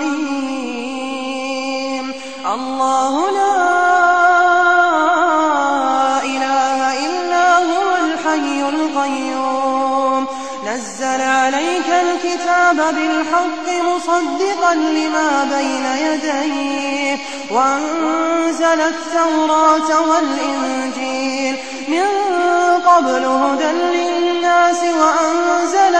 ميم. الله لا إله إلا هو الحي القيوم. نزل عليك الكتاب بالحق مصدقا لما بين يديه. وأنزل التوراة والإنجيل. من قبل هدى للناس وأنزل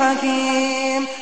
إله